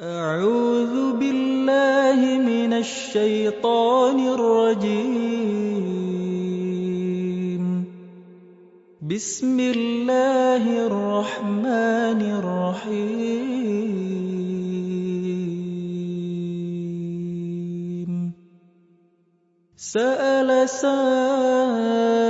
أعوذ بالله من الشيطان الرجيم. بسم الله الرحمن الرحيم. سأل سائل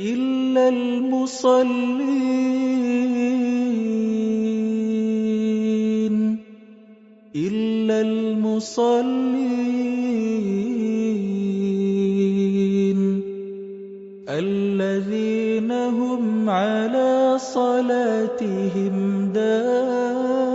إلا المصلين. إلا المصلين. الذين هم على صلاتهم دائمون.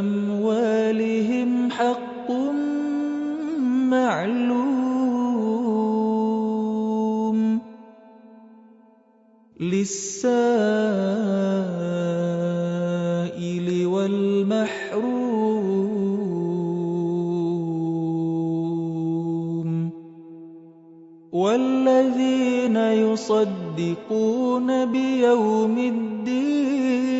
أموالهم حق معلوم للسائل والمحروم والذين يصدقون بيوم الدين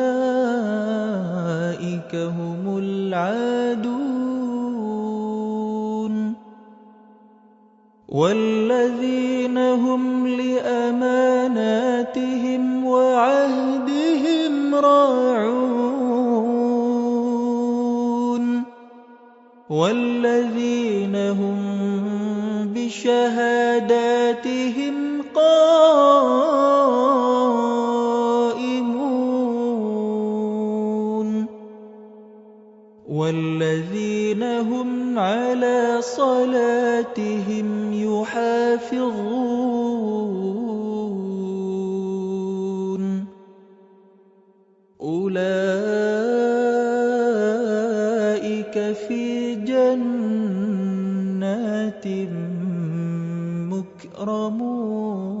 هم العادون والذين هم لأماناتهم وعهدهم راعون والذين هم بشهاداتهم قائمون والذين هم على صلاتهم يحافظون. أولئك في جنات مكرمون.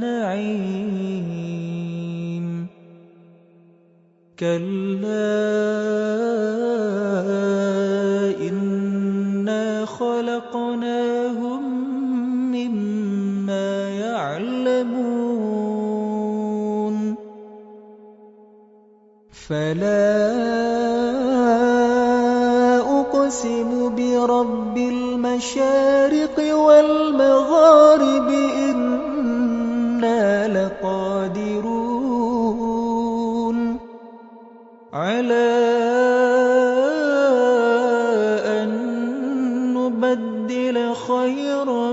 نعيم. كلا إنا خلقناهم مما يعلمون. فلا أقسم برب المشارق والمغارب إنا لقادرون على أن نبدل خيرا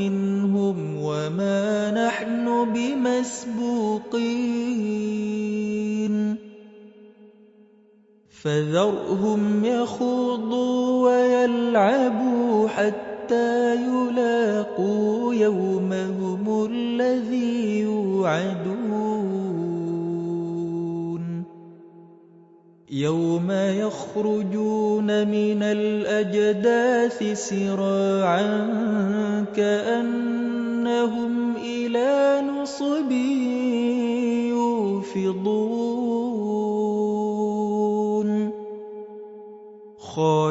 منهم وما نحن بمسبوقين. فذرهم يخوضوا ويلعبوا حتى يلاقوا يومهم الذي يوعدون. يوم يخرجون من الأجداث سراعا كأنهم إلى نصب يوفضون.